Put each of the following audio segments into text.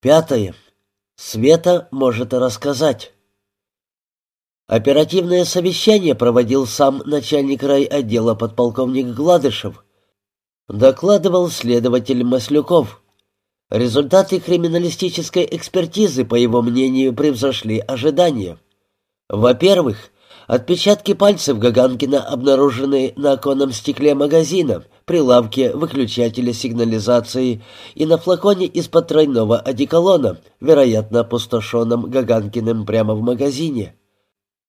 Пятое. Света может рассказать. Оперативное совещание проводил сам начальник райотдела подполковник Гладышев. Докладывал следователь Маслюков. Результаты криминалистической экспертизы, по его мнению, превзошли ожидания. Во-первых, отпечатки пальцев Гаганкина обнаружены на оконном стекле магазина, прилавке выключателя сигнализации и на флаконе из-под тройного одеколона, вероятно, опустошенном Гаганкиным прямо в магазине.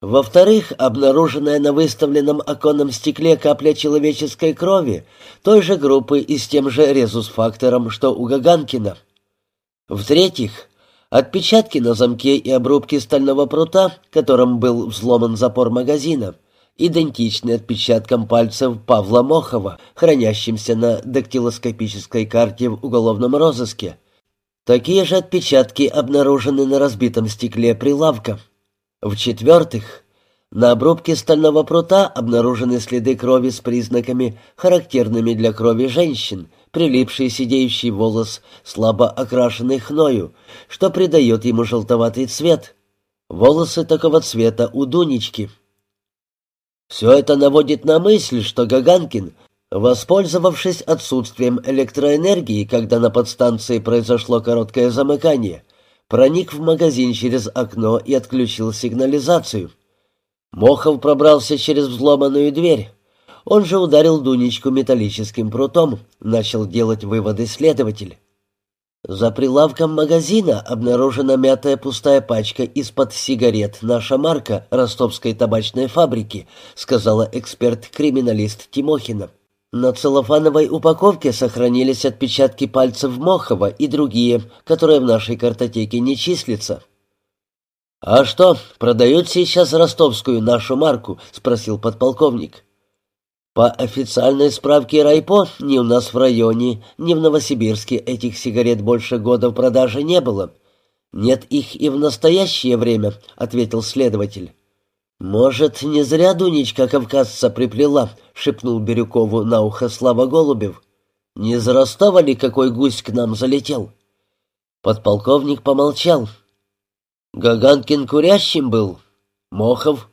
Во-вторых, обнаруженная на выставленном оконном стекле капля человеческой крови той же группы и с тем же резус-фактором, что у Гаганкина. В-третьих, отпечатки на замке и обрубке стального прута, которым был взломан запор магазина, идентичны отпечаткам пальцев Павла Мохова, хранящимся на дактилоскопической карте в уголовном розыске. Такие же отпечатки обнаружены на разбитом стекле прилавка. В-четвертых, на обрубке стального прута обнаружены следы крови с признаками, характерными для крови женщин, прилипший сидеющий волос, слабо окрашенный хною, что придает ему желтоватый цвет. Волосы такого цвета у Дунечки. Все это наводит на мысль, что Гаганкин, воспользовавшись отсутствием электроэнергии, когда на подстанции произошло короткое замыкание, проник в магазин через окно и отключил сигнализацию. Мохов пробрался через взломанную дверь. Он же ударил Дунечку металлическим прутом, начал делать выводы следователь. За прилавком магазина обнаружена мятая пустая пачка из-под сигарет «Наша марка» ростовской табачной фабрики, сказала эксперт-криминалист Тимохина. На целлофановой упаковке сохранились отпечатки пальцев Мохова и другие, которые в нашей картотеке не числятся. «А что, продают сейчас ростовскую нашу марку?» — спросил подполковник. «По официальной справке Райпо ни у нас в районе, ни в Новосибирске этих сигарет больше года в продаже не было. Нет их и в настоящее время», — ответил следователь. «Может, не зря Дунечка кавказца приплела», — шепнул Бирюкову на ухо Слава Голубев. «Не Ростова ли какой гусь к нам залетел?» Подполковник помолчал. «Гаганкин курящим был? Мохов?»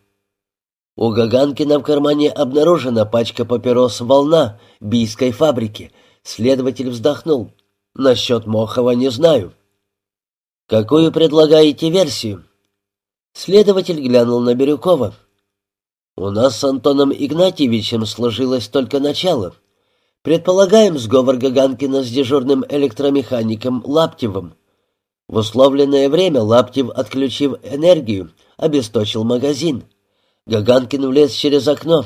У Гаганкина в кармане обнаружена пачка папирос «Волна» бийской фабрики. Следователь вздохнул. «Насчет Мохова не знаю». «Какую предлагаете версию?» Следователь глянул на Бирюкова. «У нас с Антоном Игнатьевичем сложилось только начало. Предполагаем сговор Гаганкина с дежурным электромехаником Лаптевым. В условленное время Лаптев, отключив энергию, обесточил магазин. Гаганкин влез через окно.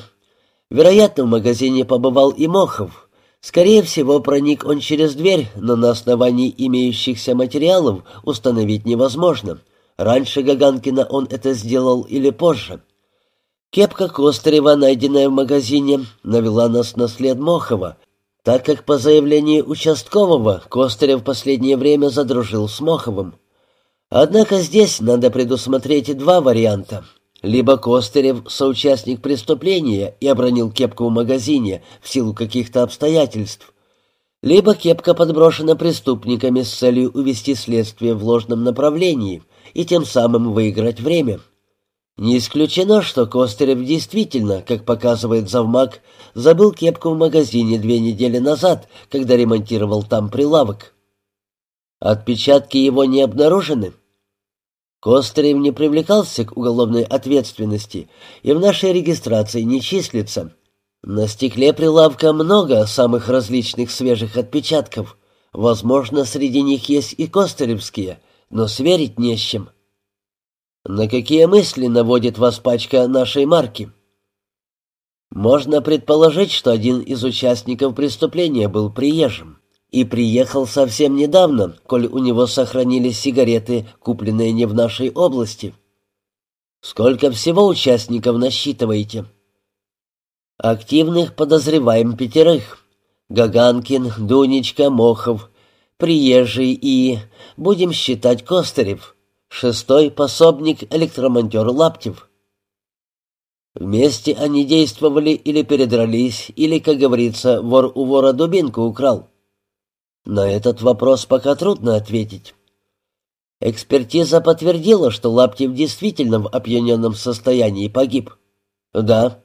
Вероятно, в магазине побывал и Мохов. Скорее всего, проник он через дверь, но на основании имеющихся материалов установить невозможно». Раньше Гаганкина он это сделал или позже. Кепка Костырева, найденная в магазине, навела нас на след Мохова, так как по заявлению участкового Костырев в последнее время задружил с Моховым. Однако здесь надо предусмотреть два варианта. Либо Костырев — соучастник преступления и обронил кепку в магазине в силу каких-то обстоятельств, либо кепка подброшена преступниками с целью увести следствие в ложном направлении — и тем самым выиграть время. Не исключено, что Костерев действительно, как показывает завмак, забыл кепку в магазине две недели назад, когда ремонтировал там прилавок. Отпечатки его не обнаружены. Костерев не привлекался к уголовной ответственности и в нашей регистрации не числится. На стекле прилавка много самых различных свежих отпечатков. Возможно, среди них есть и костеревские, но сверить не с чем. На какие мысли наводит вас пачка нашей марки? Можно предположить, что один из участников преступления был приезжим и приехал совсем недавно, коль у него сохранились сигареты, купленные не в нашей области. Сколько всего участников насчитываете? Активных подозреваем пятерых. Гаганкин, Дунечка, Мохов, приезжий и, будем считать, Костырев, шестой пособник электромонтер Лаптев. Вместе они действовали или передрались, или, как говорится, вор у вора дубинку украл. На этот вопрос пока трудно ответить. Экспертиза подтвердила, что Лаптев действительно в опьяненном состоянии погиб. Да.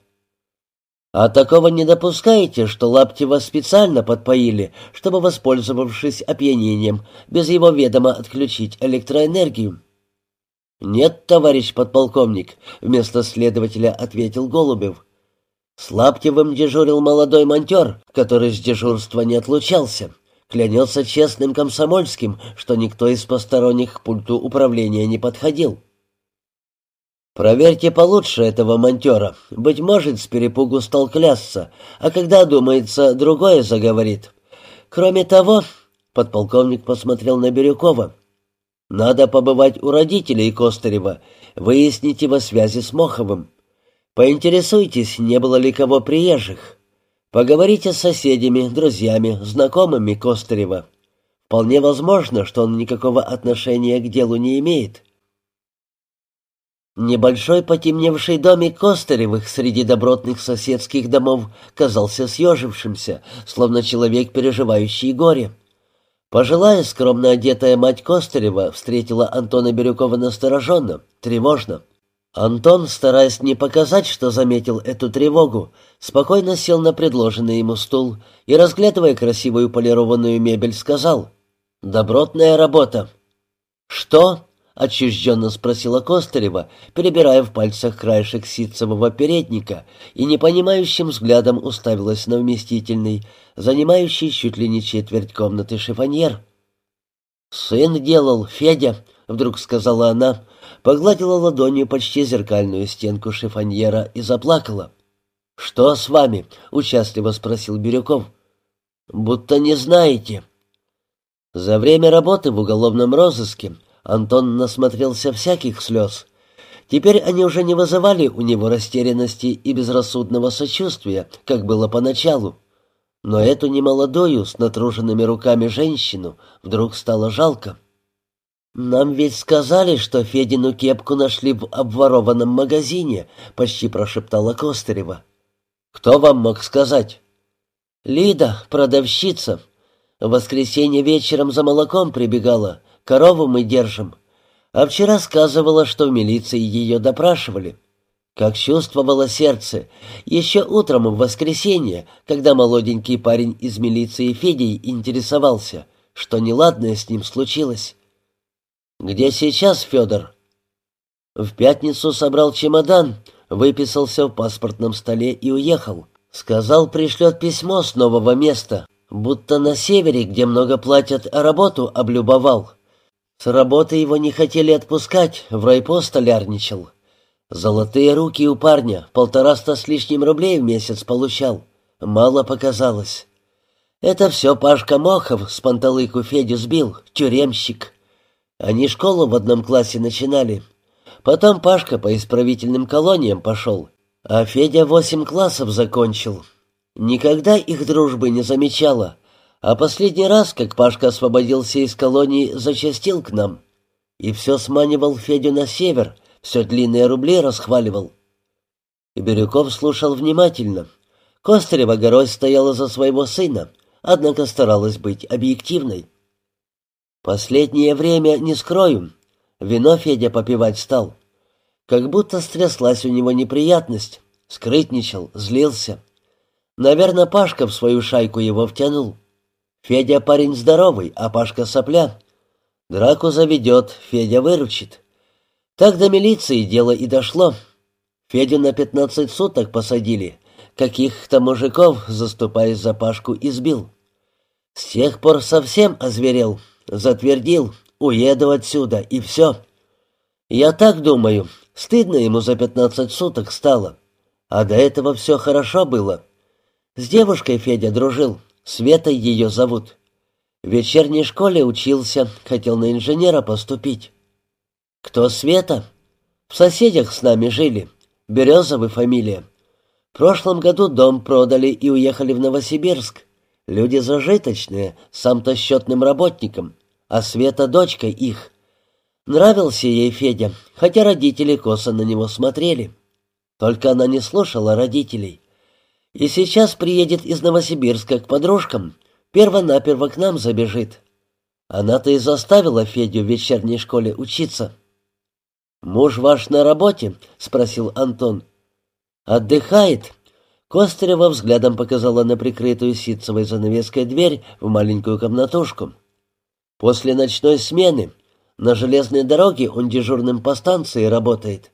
А такого не допускаете, что Лаптева специально подпоили, чтобы, воспользовавшись опьянением, без его ведома отключить электроэнергию? «Нет, товарищ подполковник», — вместо следователя ответил Голубев. «С Лаптевым дежурил молодой монтер, который с дежурства не отлучался. Клянется честным комсомольским, что никто из посторонних к пульту управления не подходил». «Проверьте получше этого монтера. Быть может, с перепугу стал клясться, а когда, думается, другое заговорит. Кроме того...» — подполковник посмотрел на Бирюкова. Надо побывать у родителей Костырева, выяснить его связи с Моховым. Поинтересуйтесь, не было ли кого приезжих. Поговорите с соседями, друзьями, знакомыми Костырева. Вполне возможно, что он никакого отношения к делу не имеет. Небольшой потемневший домик Костыревых среди добротных соседских домов казался съежившимся, словно человек, переживающий горе. Пожилая, скромно одетая мать Костырева встретила Антона Бирюкова настороженно, тревожно. Антон, стараясь не показать, что заметил эту тревогу, спокойно сел на предложенный ему стул и, разглядывая красивую полированную мебель, сказал «Добротная работа». «Что?» — отчужденно спросила Костырева, перебирая в пальцах краешек ситцевого передника и непонимающим взглядом уставилась на вместительный, занимающий чуть ли не четверть комнаты шифоньер. «Сын делал, Федя», — вдруг сказала она, погладила ладонью почти зеркальную стенку шифоньера и заплакала. «Что с вами?» — участливо спросил Бирюков. «Будто не знаете». За время работы в уголовном розыске Антон насмотрелся всяких слез. Теперь они уже не вызывали у него растерянности и безрассудного сочувствия, как было поначалу. Но эту немолодую, с натруженными руками женщину вдруг стало жалко. «Нам ведь сказали, что Федину кепку нашли в обворованном магазине», — почти прошептала Костырева. «Кто вам мог сказать?» «Лида, продавщица. В воскресенье вечером за молоком прибегала. Корову мы держим. А вчера сказывала, что в милиции ее допрашивали. Как чувствовало сердце, еще утром в воскресенье, когда молоденький парень из милиции Федей интересовался, что неладное с ним случилось. «Где сейчас Федор?» В пятницу собрал чемодан, выписался в паспортном столе и уехал. Сказал, пришлет письмо с нового места, будто на севере, где много платят, работу облюбовал. С работы его не хотели отпускать, в райпо столярничал. Золотые руки у парня, полтораста с лишним рублей в месяц получал. Мало показалось. Это все Пашка Мохов с панталыку Федю сбил, тюремщик. Они школу в одном классе начинали. Потом Пашка по исправительным колониям пошел, а Федя восемь классов закончил. Никогда их дружбы не замечала. А последний раз, как Пашка освободился из колонии, зачастил к нам. И все сманивал Федю на север, все длинные рубли расхваливал. И Бирюков слушал внимательно. Костырева горой стояла за своего сына, однако старалась быть объективной. Последнее время, не скрою, вино Федя попивать стал. Как будто стряслась у него неприятность, скрытничал, злился. Наверное, Пашка в свою шайку его втянул. Федя парень здоровый, а Пашка сопля. Драку заведет, Федя выручит. Так до милиции дело и дошло. Федю на пятнадцать суток посадили. Каких-то мужиков, заступаясь за Пашку, избил. С тех пор совсем озверел, затвердил, уеду отсюда, и все. Я так думаю, стыдно ему за пятнадцать суток стало. А до этого все хорошо было. С девушкой Федя дружил, Светой ее зовут. В вечерней школе учился, хотел на инженера поступить. Кто Света? В соседях с нами жили. Березовы фамилия. В прошлом году дом продали и уехали в Новосибирск. Люди зажиточные, сам-то счетным работником, а Света дочка их. Нравился ей Федя, хотя родители косо на него смотрели. Только она не слушала родителей. И сейчас приедет из Новосибирска к подружкам, перво-наперво к нам забежит. Она-то и заставила Федю в вечерней школе учиться. «Муж ваш на работе?» — спросил Антон. «Отдыхает». Костырева взглядом показала на прикрытую ситцевой занавеской дверь в маленькую комнатушку. «После ночной смены на железной дороге он дежурным по станции работает».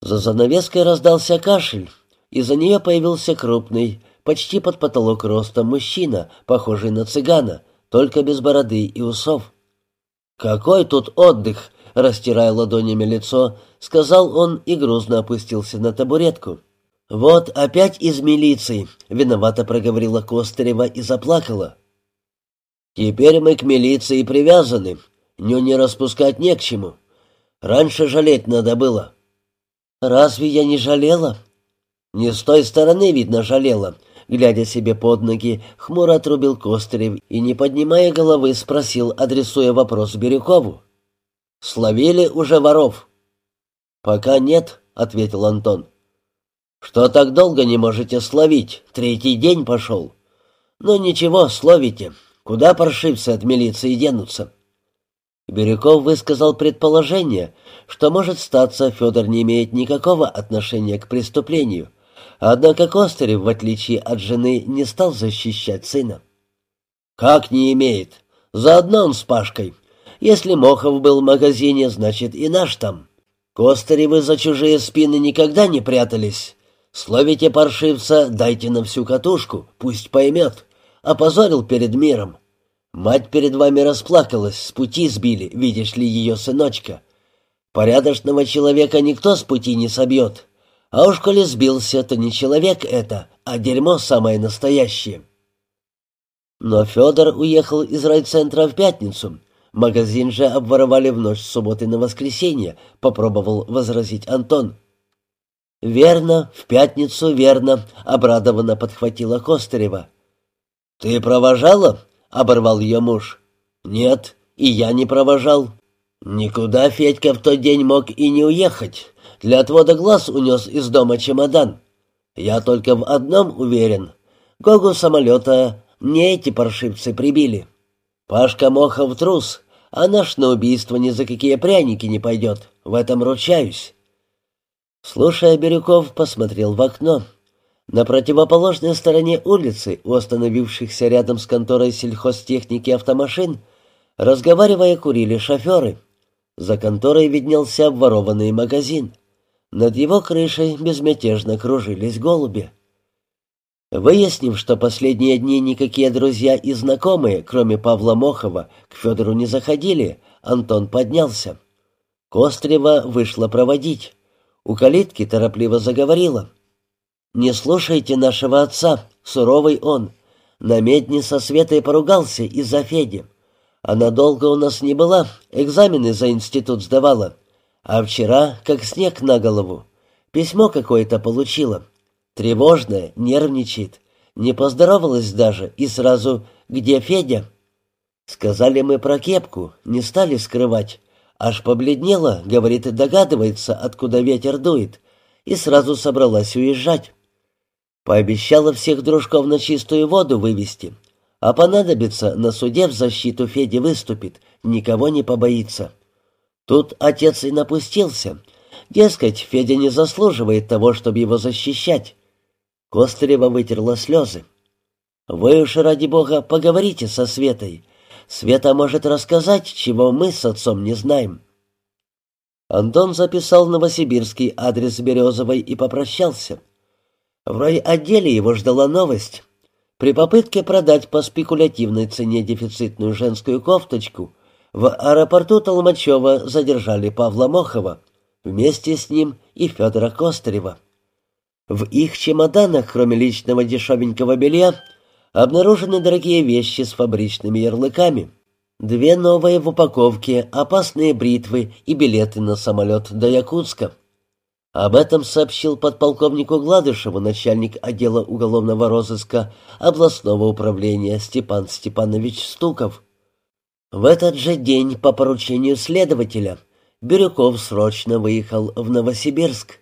За занавеской раздался кашель, и за нее появился крупный, почти под потолок роста мужчина, похожий на цыгана, только без бороды и усов. «Какой тут отдых!» — растирая ладонями лицо, сказал он и грузно опустился на табуретку. «Вот опять из милиции», — виновато проговорила Костырева и заплакала. «Теперь мы к милиции привязаны. Ню не распускать не к чему. Раньше жалеть надо было». «Разве я не жалела?» «Не с той стороны, видно, жалела», глядя себе под ноги, хмуро отрубил Костырев и, не поднимая головы, спросил, адресуя вопрос Бирюкову. «Словили уже воров?» «Пока нет», — ответил Антон. «Что так долго не можете словить? Третий день пошел». «Ну ничего, словите. Куда паршивцы от милиции денутся?» Бирюков высказал предположение, что, может статься, Федор не имеет никакого отношения к преступлению, Однако Костырев, в отличие от жены, не стал защищать сына. «Как не имеет? Заодно он с Пашкой. Если Мохов был в магазине, значит и наш там. Костыревы за чужие спины никогда не прятались. Словите паршивца, дайте нам всю катушку, пусть поймет. Опозорил перед миром. Мать перед вами расплакалась, с пути сбили, видишь ли, ее сыночка. Порядочного человека никто с пути не собьет. А уж коли сбился, то не человек это, а дерьмо самое настоящее. Но Федор уехал из райцентра в пятницу. Магазин же обворовали в ночь с субботы на воскресенье, попробовал возразить Антон. «Верно, в пятницу, верно», — обрадованно подхватила Костырева. «Ты провожала?» — оборвал ее муж. «Нет, и я не провожал. Никуда Федька в тот день мог и не уехать. Для отвода глаз унес из дома чемодан. Я только в одном уверен. Гогу самолета не эти паршивцы прибили. Пашка Мохов трус, а наш на убийство ни за какие пряники не пойдет. В этом ручаюсь. Слушая, Бирюков посмотрел в окно. На противоположной стороне улицы, у остановившихся рядом с конторой сельхозтехники автомашин, разговаривая, курили шоферы. За конторой виднелся обворованный магазин. Над его крышей безмятежно кружились голуби. Выяснив, что последние дни никакие друзья и знакомые, кроме Павла Мохова, к Федору не заходили, Антон поднялся. Кострева вышла проводить. У калитки торопливо заговорила. «Не слушайте нашего отца, суровый он. На медне со Светой поругался из-за Феди. Она долго у нас не была, экзамены за институт сдавала. А вчера, как снег на голову, письмо какое-то получила. Тревожное, нервничает. Не поздоровалась даже, и сразу «Где Федя?» Сказали мы про кепку, не стали скрывать. Аж побледнела, говорит, догадывается, откуда ветер дует, и сразу собралась уезжать. Пообещала всех дружков на чистую воду вывести, а понадобится, на суде в защиту Феди выступит, никого не побоится. Тут отец и напустился. Дескать, Федя не заслуживает того, чтобы его защищать. Костырева вытерла слезы. «Вы уж, ради бога, поговорите со Светой. Света может рассказать, чего мы с отцом не знаем». Антон записал новосибирский адрес Березовой и попрощался. В райотделе его ждала новость. При попытке продать по спекулятивной цене дефицитную женскую кофточку в аэропорту Толмачева задержали Павла Мохова, вместе с ним и Федора Костырева. В их чемоданах, кроме личного дешевенького белья, обнаружены дорогие вещи с фабричными ярлыками. Две новые в упаковке, опасные бритвы и билеты на самолет до Якутска. Об этом сообщил подполковнику Гладышеву начальник отдела уголовного розыска областного управления Степан Степанович Стуков. В этот же день по поручению следователя Бирюков срочно выехал в Новосибирск.